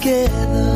together.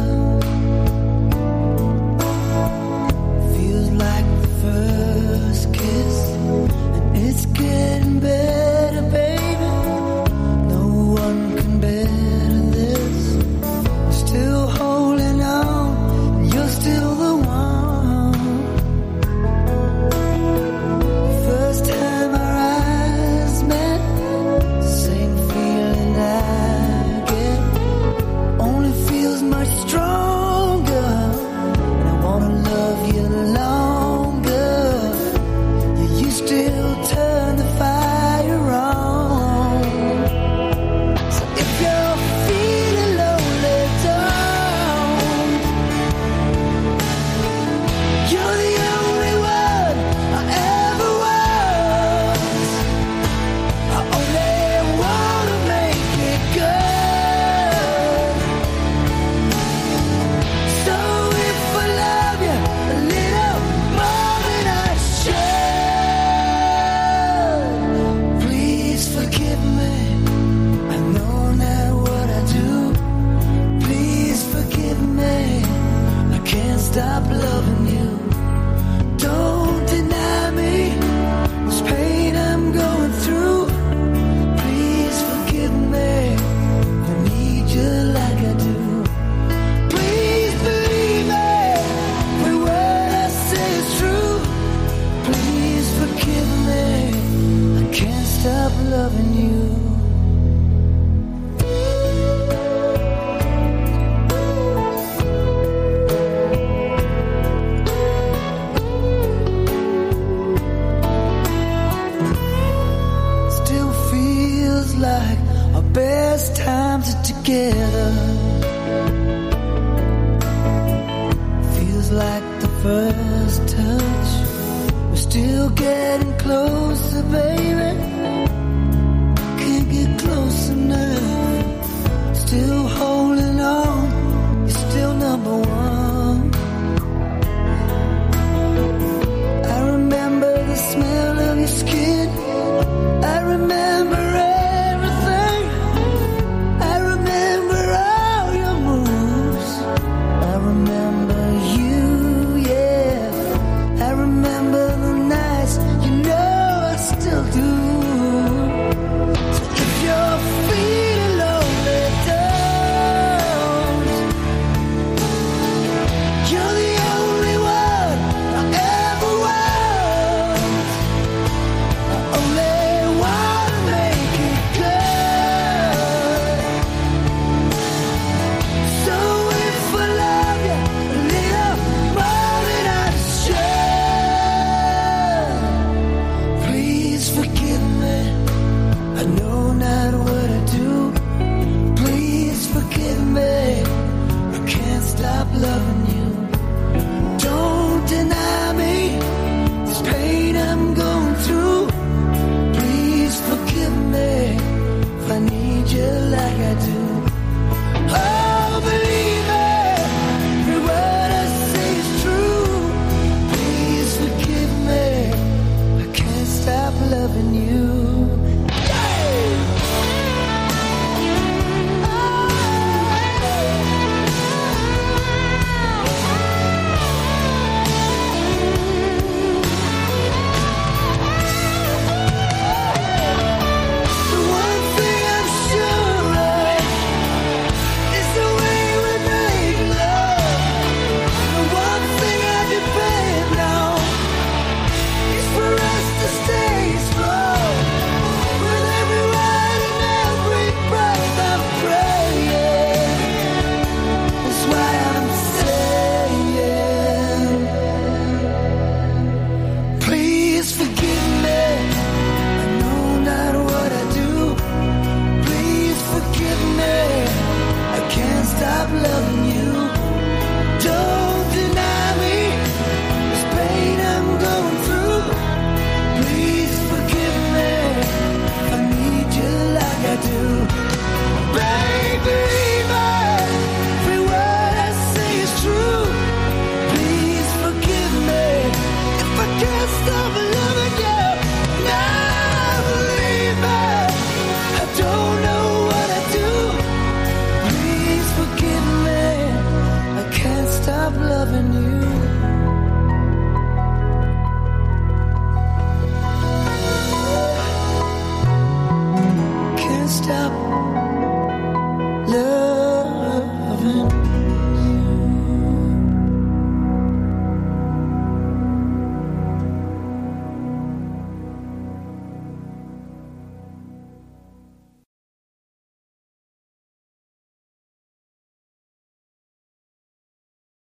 loving you. best times are together. Feels like the first touch. We're still getting closer, baby. stop